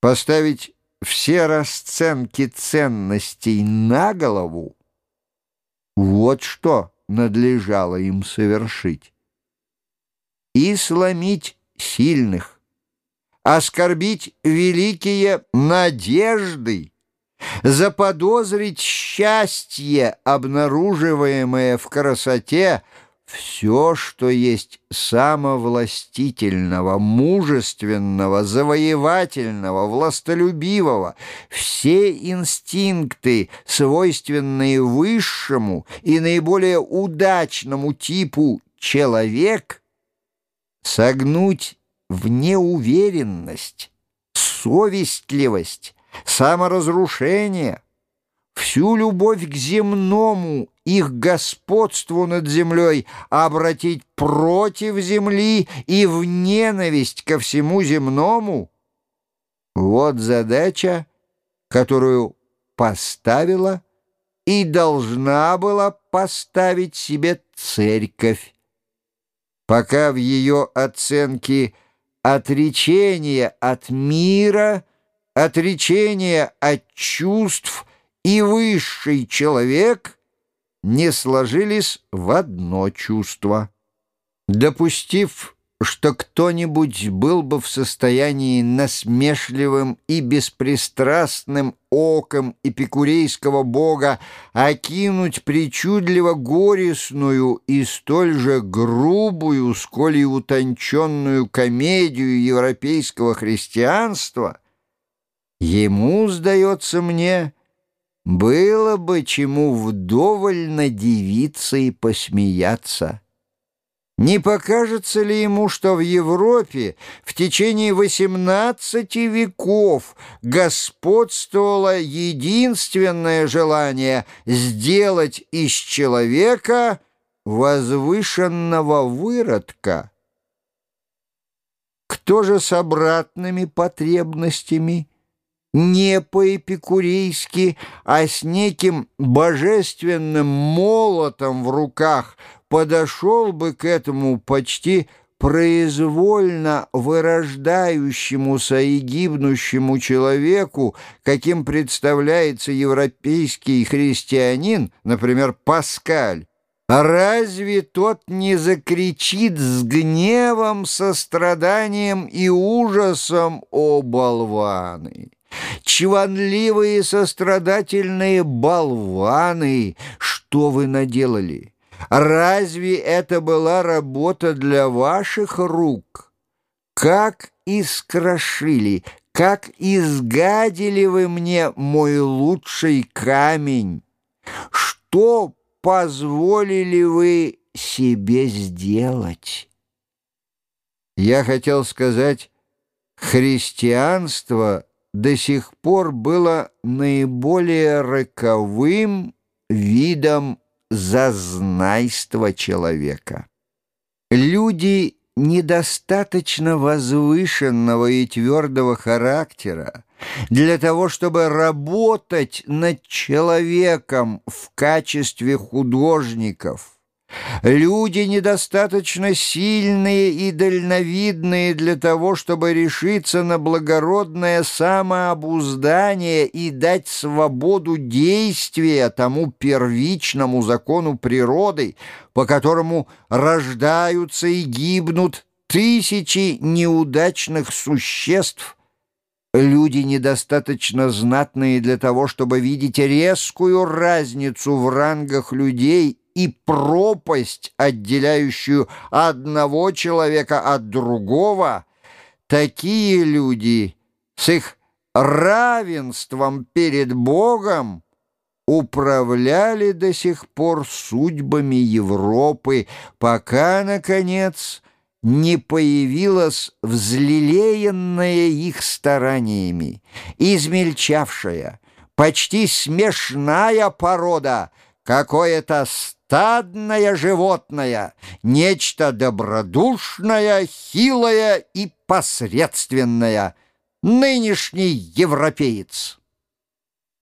поставить все расценки ценностей на голову, вот что надлежало им совершить. И сломить сильных, оскорбить великие надежды, заподозрить счастье, обнаруживаемое в красоте, все, что есть самовластительного, мужественного, завоевательного, властолюбивого, все инстинкты, свойственные высшему и наиболее удачному типу человек, согнуть в неуверенность, совестливость, саморазрушение, всю любовь к земному их господству над землей обратить против земли и в ненависть ко всему земному? Вот задача, которую поставила и должна была поставить себе церковь. Пока в ее оценке отречение от мира, отречение от чувств и высший человек — не сложились в одно чувство. Допустив, что кто-нибудь был бы в состоянии насмешливым и беспристрастным оком эпикурейского бога окинуть причудливо горестную и столь же грубую, сколь и утонченную комедию европейского христианства, ему, сдается мне, — было бы чему вдоволь надивиться и посмеяться. Не покажется ли ему, что в Европе в течение восемнадцати веков господствовало единственное желание сделать из человека возвышенного выродка? Кто же с обратными потребностями – не по-эпикурейски, а с неким божественным молотом в руках подошел бы к этому почти произвольно вырождающемуся и гибнущему человеку, каким представляется европейский христианин, например, Паскаль, разве тот не закричит с гневом, состраданием и ужасом, о болваны? Чванливые сострадательные болваны, что вы наделали? Разве это была работа для ваших рук? Как искрошили, как изгадили вы мне мой лучший камень? Что позволили вы себе сделать? Я хотел сказать, христианство — до сих пор было наиболее роковым видом зазнайства человека. Люди недостаточно возвышенного и твердого характера для того, чтобы работать над человеком в качестве художников – Люди недостаточно сильные и дальновидные для того, чтобы решиться на благородное самообуздание и дать свободу действия тому первичному закону природы, по которому рождаются и гибнут тысячи неудачных существ, Люди недостаточно знатные для того, чтобы видеть резкую разницу в рангах людей и пропасть, отделяющую одного человека от другого, такие люди с их равенством перед Богом управляли до сих пор судьбами Европы, пока, наконец, не появилась взлелеянная их стараниями, измельчавшая, почти смешная порода, какое-то стадное животное, нечто добродушное, хилое и посредственное, нынешний европеец».